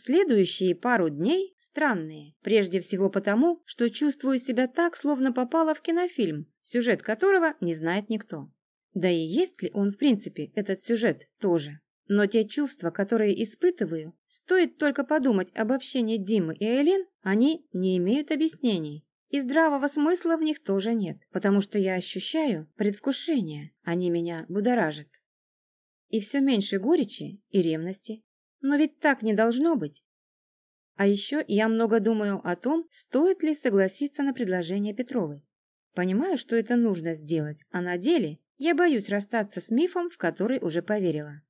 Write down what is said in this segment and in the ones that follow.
Следующие пару дней странные. Прежде всего потому, что чувствую себя так, словно попала в кинофильм, сюжет которого не знает никто. Да и есть ли он в принципе, этот сюжет, тоже. Но те чувства, которые испытываю, стоит только подумать об общении Димы и Элин, они не имеют объяснений. И здравого смысла в них тоже нет, потому что я ощущаю предвкушение, они меня будоражат. И все меньше горечи и ревности, но ведь так не должно быть. А еще я много думаю о том, стоит ли согласиться на предложение Петровой. Понимаю, что это нужно сделать, а на деле я боюсь расстаться с мифом, в который уже поверила.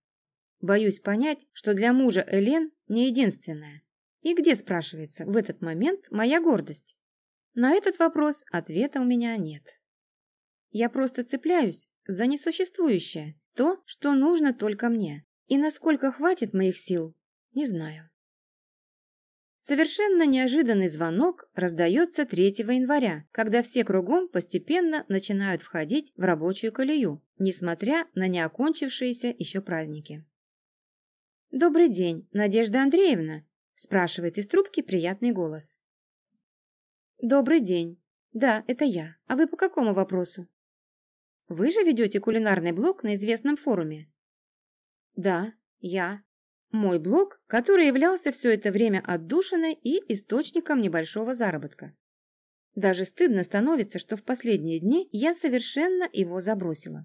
Боюсь понять, что для мужа Элен не единственная. И где, спрашивается, в этот момент моя гордость? На этот вопрос ответа у меня нет. Я просто цепляюсь за несуществующее, то, что нужно только мне. И насколько хватит моих сил, не знаю. Совершенно неожиданный звонок раздается 3 января, когда все кругом постепенно начинают входить в рабочую колею, несмотря на неокончившиеся еще праздники. «Добрый день, Надежда Андреевна?» – спрашивает из трубки приятный голос. «Добрый день. Да, это я. А вы по какому вопросу?» «Вы же ведете кулинарный блог на известном форуме?» Да, я. Мой блог, который являлся все это время отдушиной и источником небольшого заработка. Даже стыдно становится, что в последние дни я совершенно его забросила.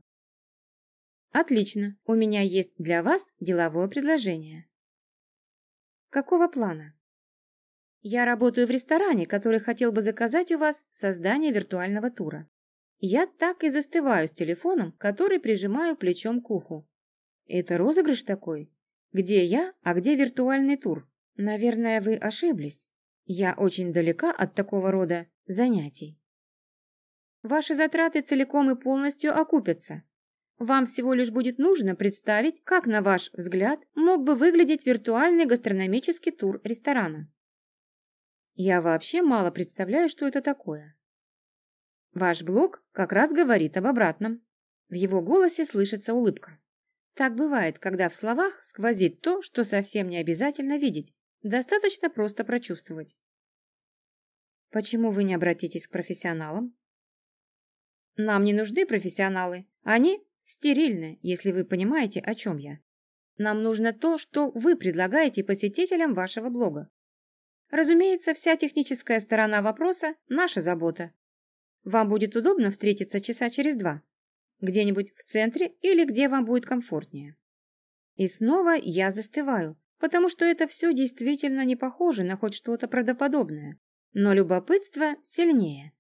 Отлично, у меня есть для вас деловое предложение. Какого плана? Я работаю в ресторане, который хотел бы заказать у вас создание виртуального тура. Я так и застываю с телефоном, который прижимаю плечом к уху. Это розыгрыш такой? Где я, а где виртуальный тур? Наверное, вы ошиблись. Я очень далека от такого рода занятий. Ваши затраты целиком и полностью окупятся. Вам всего лишь будет нужно представить, как, на ваш взгляд, мог бы выглядеть виртуальный гастрономический тур ресторана. Я вообще мало представляю, что это такое. Ваш блог как раз говорит об обратном. В его голосе слышится улыбка. Так бывает, когда в словах сквозит то, что совсем не обязательно видеть, достаточно просто прочувствовать. Почему вы не обратитесь к профессионалам? Нам не нужны профессионалы. Они стерильны, если вы понимаете, о чем я. Нам нужно то, что вы предлагаете посетителям вашего блога. Разумеется, вся техническая сторона вопроса – наша забота. Вам будет удобно встретиться часа через два где-нибудь в центре или где вам будет комфортнее. И снова я застываю, потому что это все действительно не похоже на хоть что-то правдоподобное. Но любопытство сильнее.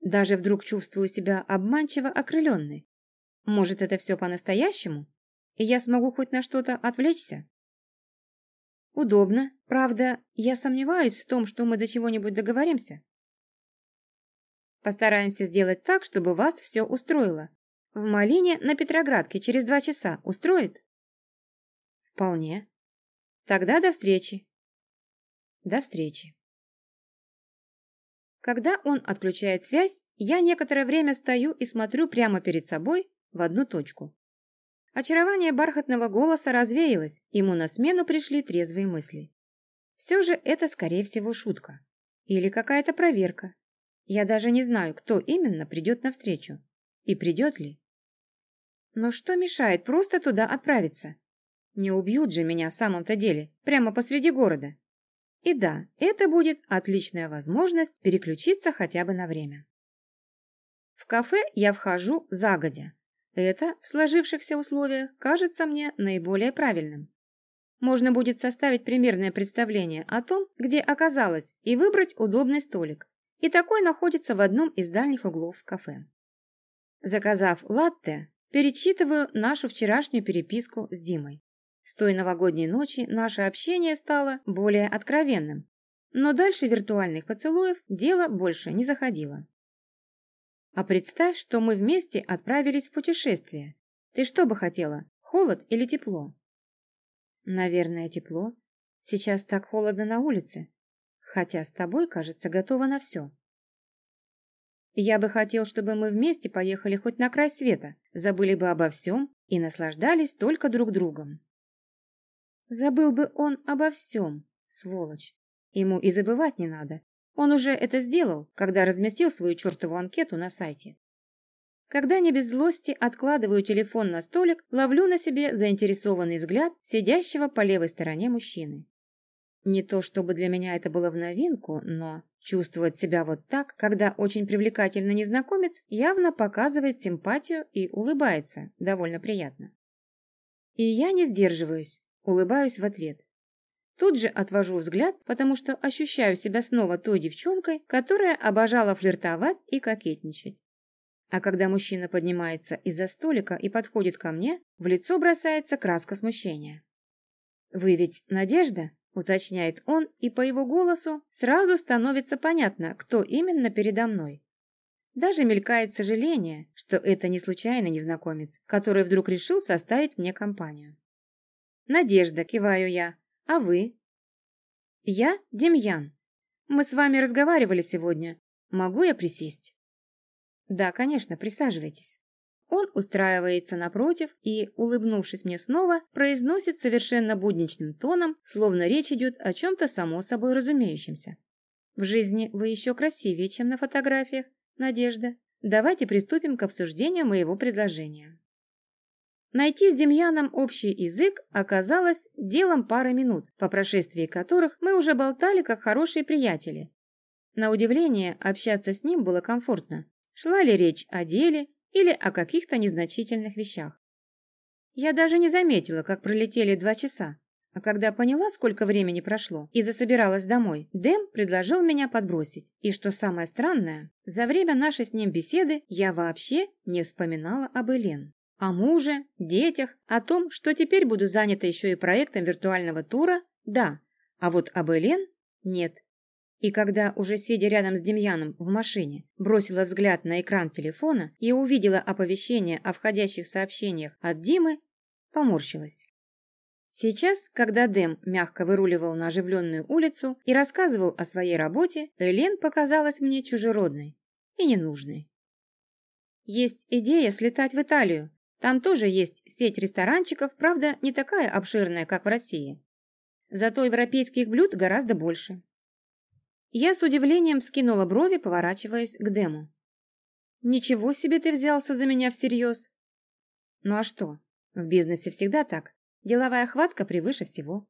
Даже вдруг чувствую себя обманчиво окрыленной. Может, это все по-настоящему? И я смогу хоть на что-то отвлечься? Удобно. Правда, я сомневаюсь в том, что мы до чего-нибудь договоримся. Постараемся сделать так, чтобы вас все устроило, в Малине на Петроградке через два часа устроит? Вполне. Тогда до встречи. До встречи. Когда он отключает связь, я некоторое время стою и смотрю прямо перед собой в одну точку. Очарование бархатного голоса развеялось, ему на смену пришли трезвые мысли. Все же это, скорее всего, шутка. Или какая-то проверка. Я даже не знаю, кто именно придет навстречу. И придет ли? Но что мешает просто туда отправиться? Не убьют же меня в самом-то деле, прямо посреди города. И да, это будет отличная возможность переключиться хотя бы на время. В кафе я вхожу загодя. Это, в сложившихся условиях, кажется мне наиболее правильным. Можно будет составить примерное представление о том, где оказалось, и выбрать удобный столик. И такой находится в одном из дальних углов кафе. Заказав латте, перечитываю нашу вчерашнюю переписку с Димой. С той новогодней ночи наше общение стало более откровенным, но дальше виртуальных поцелуев дело больше не заходило. А представь, что мы вместе отправились в путешествие. Ты что бы хотела, холод или тепло? Наверное, тепло. Сейчас так холодно на улице. Хотя с тобой, кажется, готова на все. Я бы хотел, чтобы мы вместе поехали хоть на край света, забыли бы обо всем и наслаждались только друг другом. Забыл бы он обо всем, Сволочь. Ему и забывать не надо. Он уже это сделал, когда разместил свою чертову анкету на сайте. Когда не без злости откладываю телефон на столик, ловлю на себе заинтересованный взгляд сидящего по левой стороне мужчины. Не то чтобы для меня это было в новинку, но чувствовать себя вот так, когда очень привлекательный незнакомец явно показывает симпатию и улыбается, довольно приятно. И я не сдерживаюсь, улыбаюсь в ответ. Тут же отвожу взгляд, потому что ощущаю себя снова той девчонкой, которая обожала флиртовать и кокетничать. А когда мужчина поднимается из-за столика и подходит ко мне, в лицо бросается краска смущения. «Вы ведь Надежда?» – уточняет он, и по его голосу сразу становится понятно, кто именно передо мной. Даже мелькает сожаление, что это не случайный незнакомец, который вдруг решил составить мне компанию. «Надежда», – киваю я, – «а вы?» «Я Демьян. Мы с вами разговаривали сегодня. Могу я присесть?» «Да, конечно, присаживайтесь». Он устраивается напротив и, улыбнувшись мне снова, произносит совершенно будничным тоном, словно речь идет о чем-то само собой разумеющемся. «В жизни вы еще красивее, чем на фотографиях, Надежда. Давайте приступим к обсуждению моего предложения». Найти с Демьяном общий язык оказалось делом пары минут, по прошествии которых мы уже болтали как хорошие приятели. На удивление, общаться с ним было комфортно. Шла ли речь о деле или о каких-то незначительных вещах. Я даже не заметила, как пролетели два часа, а когда поняла, сколько времени прошло, и засобиралась домой, Дэм предложил меня подбросить. И что самое странное, за время нашей с ним беседы я вообще не вспоминала об Элен. О муже, детях, о том, что теперь буду занята еще и проектом виртуального тура, да, а вот об Элен нет. И когда, уже сидя рядом с Демьяном в машине, бросила взгляд на экран телефона и увидела оповещение о входящих сообщениях от Димы, поморщилась. Сейчас, когда Дэм мягко выруливал на оживленную улицу и рассказывал о своей работе, Элен показалась мне чужеродной и ненужной. Есть идея слетать в Италию. Там тоже есть сеть ресторанчиков, правда, не такая обширная, как в России. Зато европейских блюд гораздо больше. Я с удивлением скинула брови, поворачиваясь к Дему. «Ничего себе ты взялся за меня всерьез!» «Ну а что? В бизнесе всегда так. Деловая хватка превыше всего».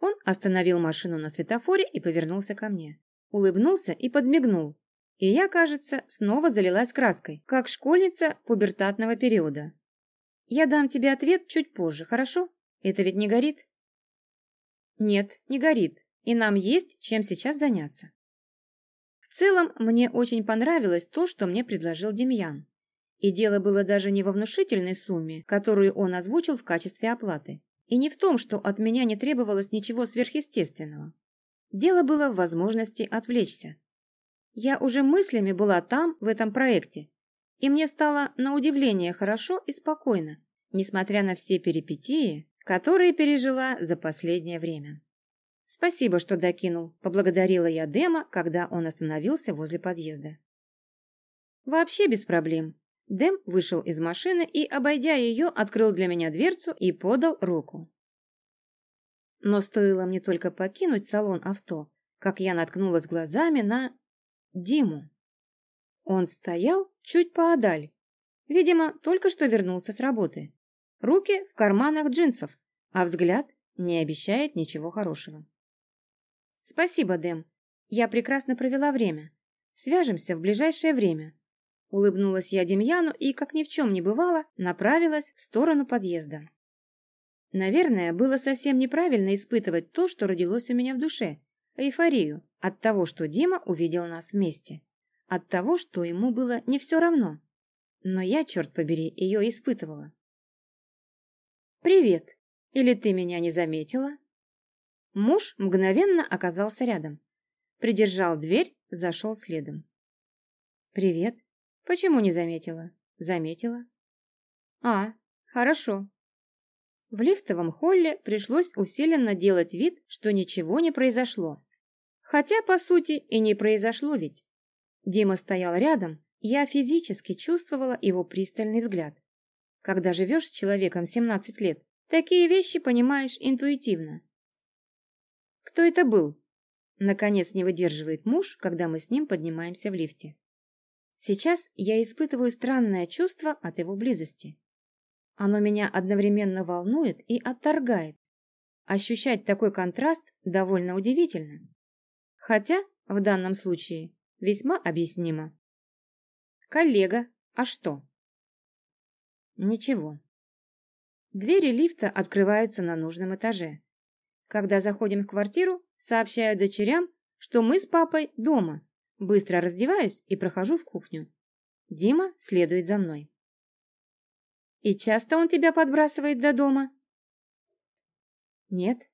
Он остановил машину на светофоре и повернулся ко мне. Улыбнулся и подмигнул. И я, кажется, снова залилась краской, как школьница пубертатного периода. «Я дам тебе ответ чуть позже, хорошо? Это ведь не горит?» «Нет, не горит и нам есть чем сейчас заняться. В целом, мне очень понравилось то, что мне предложил Демьян. И дело было даже не во внушительной сумме, которую он озвучил в качестве оплаты, и не в том, что от меня не требовалось ничего сверхъестественного. Дело было в возможности отвлечься. Я уже мыслями была там, в этом проекте, и мне стало на удивление хорошо и спокойно, несмотря на все перипетии, которые пережила за последнее время. «Спасибо, что докинул», – поблагодарила я Дема, когда он остановился возле подъезда. «Вообще без проблем». Дэм вышел из машины и, обойдя ее, открыл для меня дверцу и подал руку. Но стоило мне только покинуть салон авто, как я наткнулась глазами на... Диму. Он стоял чуть поодаль. Видимо, только что вернулся с работы. Руки в карманах джинсов, а взгляд не обещает ничего хорошего. «Спасибо, Дэм. Я прекрасно провела время. Свяжемся в ближайшее время». Улыбнулась я Демьяну и, как ни в чем не бывало, направилась в сторону подъезда. Наверное, было совсем неправильно испытывать то, что родилось у меня в душе. Эйфорию от того, что Дима увидел нас вместе. От того, что ему было не все равно. Но я, черт побери, ее испытывала. «Привет! Или ты меня не заметила?» Муж мгновенно оказался рядом. Придержал дверь, зашел следом. «Привет. Почему не заметила?» «Заметила». «А, хорошо». В лифтовом холле пришлось усиленно делать вид, что ничего не произошло. Хотя, по сути, и не произошло ведь. Дима стоял рядом, я физически чувствовала его пристальный взгляд. Когда живешь с человеком 17 лет, такие вещи понимаешь интуитивно. Кто это был? Наконец не выдерживает муж, когда мы с ним поднимаемся в лифте. Сейчас я испытываю странное чувство от его близости. Оно меня одновременно волнует и отторгает. Ощущать такой контраст довольно удивительно. Хотя, в данном случае, весьма объяснимо. Коллега, а что? Ничего. Двери лифта открываются на нужном этаже. Когда заходим в квартиру, сообщаю дочерям, что мы с папой дома. Быстро раздеваюсь и прохожу в кухню. Дима следует за мной. «И часто он тебя подбрасывает до дома?» «Нет,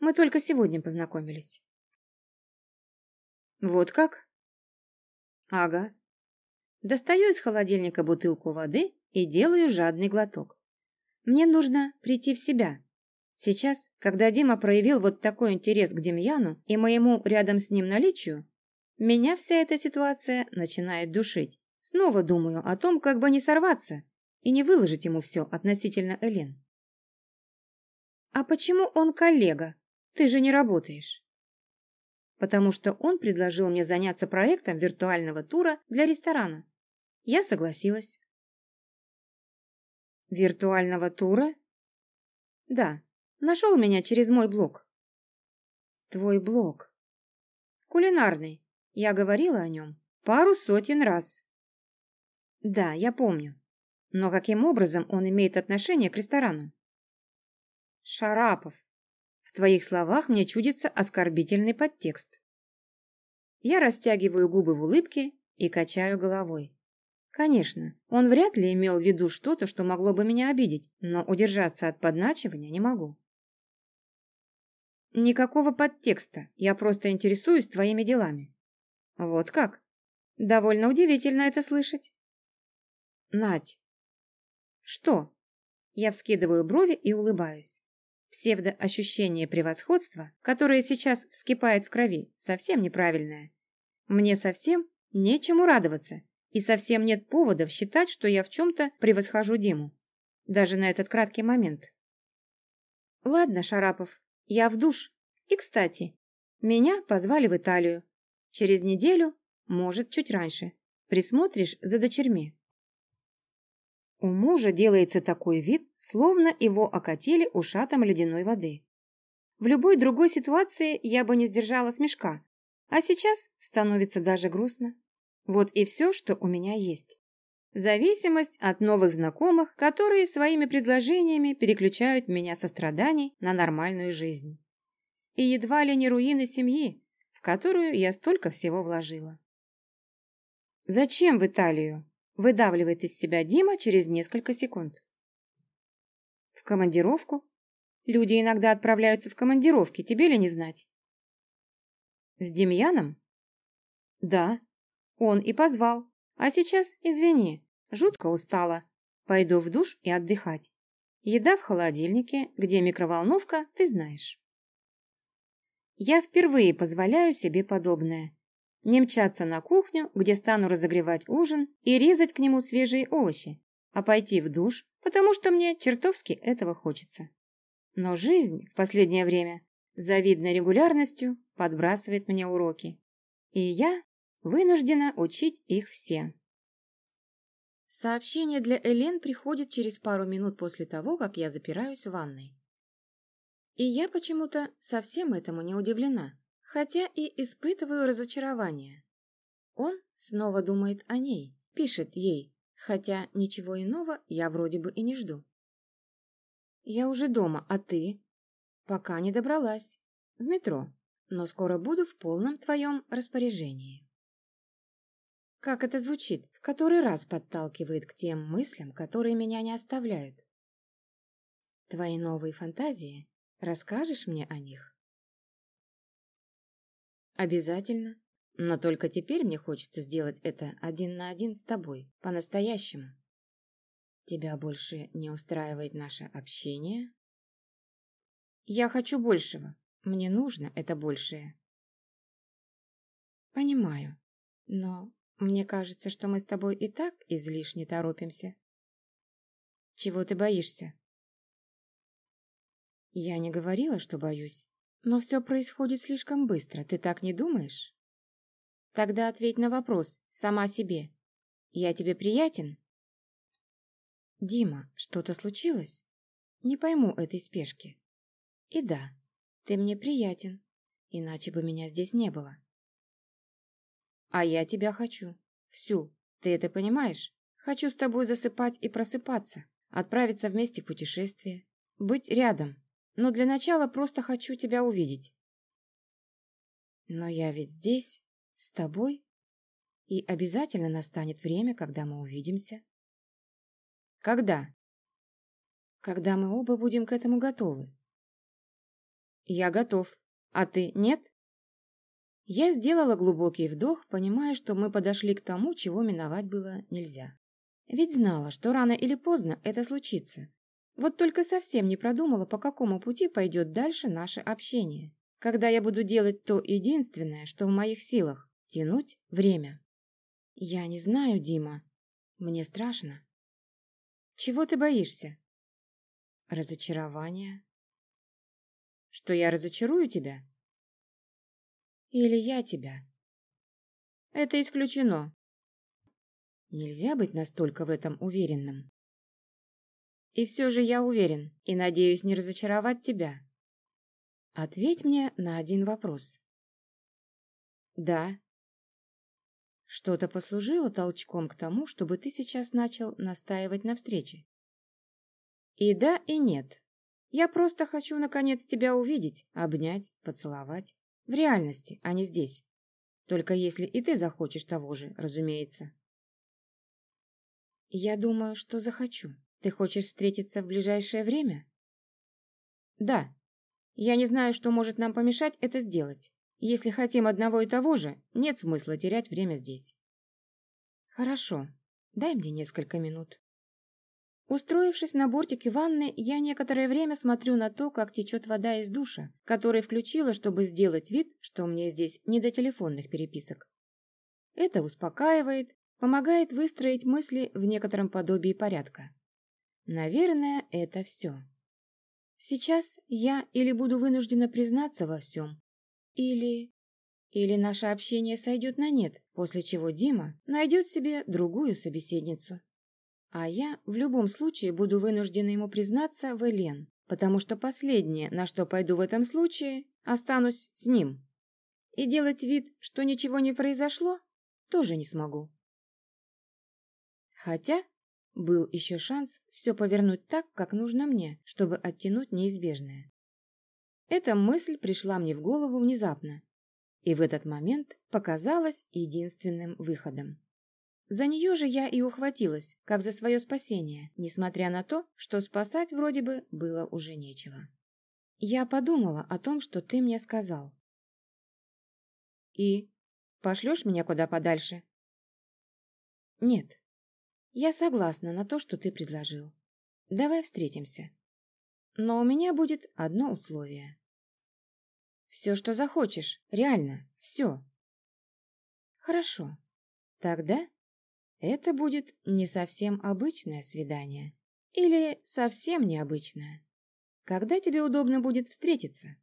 мы только сегодня познакомились». «Вот как?» «Ага». Достаю из холодильника бутылку воды и делаю жадный глоток. Мне нужно прийти в себя. Сейчас, когда Дима проявил вот такой интерес к Демьяну и моему рядом с ним наличию, меня вся эта ситуация начинает душить. Снова думаю о том, как бы не сорваться и не выложить ему все относительно Элен. «А почему он коллега? Ты же не работаешь». «Потому что он предложил мне заняться проектом виртуального тура для ресторана. Я согласилась». «Виртуального тура?» «Да, нашел меня через мой блог». «Твой блог?» «Кулинарный. Я говорила о нем пару сотен раз». «Да, я помню. Но каким образом он имеет отношение к ресторану?» «Шарапов, в твоих словах мне чудится оскорбительный подтекст». Я растягиваю губы в улыбке и качаю головой. Конечно, он вряд ли имел в виду что-то, что могло бы меня обидеть, но удержаться от подначивания не могу. Никакого подтекста, я просто интересуюсь твоими делами. Вот как? Довольно удивительно это слышать. Нать. Что? Я вскидываю брови и улыбаюсь. Псевдоощущение превосходства, которое сейчас вскипает в крови, совсем неправильное. Мне совсем нечему радоваться, и совсем нет поводов считать, что я в чем-то превосхожу Диму. Даже на этот краткий момент. Ладно, Шарапов, я в душ. И, кстати, меня позвали в Италию. Через неделю, может, чуть раньше. Присмотришь за дочерьми. У мужа делается такой вид, словно его окатили ушатом ледяной воды. В любой другой ситуации я бы не сдержала смешка, а сейчас становится даже грустно. Вот и все, что у меня есть. Зависимость от новых знакомых, которые своими предложениями переключают меня со страданий на нормальную жизнь. И едва ли не руины семьи, в которую я столько всего вложила. «Зачем в Италию?» – выдавливает из себя Дима через несколько секунд. «В командировку? Люди иногда отправляются в командировки, тебе ли не знать?» «С Демьяном?» «Да», он и позвал. А сейчас, извини, жутко устала. Пойду в душ и отдыхать. Еда в холодильнике, где микроволновка, ты знаешь. Я впервые позволяю себе подобное. Не мчаться на кухню, где стану разогревать ужин и резать к нему свежие овощи, а пойти в душ, потому что мне чертовски этого хочется. Но жизнь в последнее время завидной регулярностью подбрасывает мне уроки. И я Вынуждена учить их все. Сообщение для Элен приходит через пару минут после того, как я запираюсь в ванной. И я почему-то совсем этому не удивлена, хотя и испытываю разочарование. Он снова думает о ней, пишет ей, хотя ничего иного я вроде бы и не жду. Я уже дома, а ты? Пока не добралась. В метро, но скоро буду в полном твоем распоряжении. Как это звучит, в который раз подталкивает к тем мыслям, которые меня не оставляют. Твои новые фантазии? Расскажешь мне о них? Обязательно. Но только теперь мне хочется сделать это один на один с тобой, по-настоящему. Тебя больше не устраивает наше общение? Я хочу большего. Мне нужно это большее. Понимаю. Но мне кажется, что мы с тобой и так излишне торопимся. Чего ты боишься? Я не говорила, что боюсь. Но все происходит слишком быстро, ты так не думаешь? Тогда ответь на вопрос сама себе. Я тебе приятен? Дима, что-то случилось? Не пойму этой спешки. И да, ты мне приятен, иначе бы меня здесь не было. А я тебя хочу. Всю. Ты это понимаешь? Хочу с тобой засыпать и просыпаться, отправиться вместе в путешествие, быть рядом. Но для начала просто хочу тебя увидеть. Но я ведь здесь, с тобой, и обязательно настанет время, когда мы увидимся. Когда? Когда мы оба будем к этому готовы. Я готов. А ты нет? Я сделала глубокий вдох, понимая, что мы подошли к тому, чего миновать было нельзя. Ведь знала, что рано или поздно это случится. Вот только совсем не продумала, по какому пути пойдет дальше наше общение. Когда я буду делать то единственное, что в моих силах – тянуть время. Я не знаю, Дима. Мне страшно. Чего ты боишься? Разочарования. Что я разочарую тебя? Или я тебя? Это исключено. Нельзя быть настолько в этом уверенным. И все же я уверен и надеюсь не разочаровать тебя. Ответь мне на один вопрос. Да, что-то послужило толчком к тому, чтобы ты сейчас начал настаивать на встрече. И да, и нет. Я просто хочу, наконец, тебя увидеть, обнять, поцеловать. В реальности, а не здесь. Только если и ты захочешь того же, разумеется. Я думаю, что захочу. Ты хочешь встретиться в ближайшее время? Да. Я не знаю, что может нам помешать это сделать. Если хотим одного и того же, нет смысла терять время здесь. Хорошо, дай мне несколько минут. Устроившись на бортике ванны, я некоторое время смотрю на то, как течет вода из душа, который включила, чтобы сделать вид, что мне здесь не до телефонных переписок. Это успокаивает, помогает выстроить мысли в некотором подобии порядка. Наверное, это все. Сейчас я или буду вынуждена признаться во всем, или... Или наше общение сойдет на нет, после чего Дима найдет себе другую собеседницу. А я в любом случае буду вынуждена ему признаться в Элен, потому что последнее, на что пойду в этом случае, останусь с ним. И делать вид, что ничего не произошло, тоже не смогу. Хотя был еще шанс все повернуть так, как нужно мне, чтобы оттянуть неизбежное. Эта мысль пришла мне в голову внезапно, и в этот момент показалась единственным выходом. За нее же я и ухватилась, как за свое спасение, несмотря на то, что спасать вроде бы было уже нечего. Я подумала о том, что ты мне сказал. И? Пошлешь меня куда подальше? Нет. Я согласна на то, что ты предложил. Давай встретимся. Но у меня будет одно условие. Все, что захочешь, реально, все. Хорошо. Тогда это будет не совсем обычное свидание. Или совсем необычное. Когда тебе удобно будет встретиться?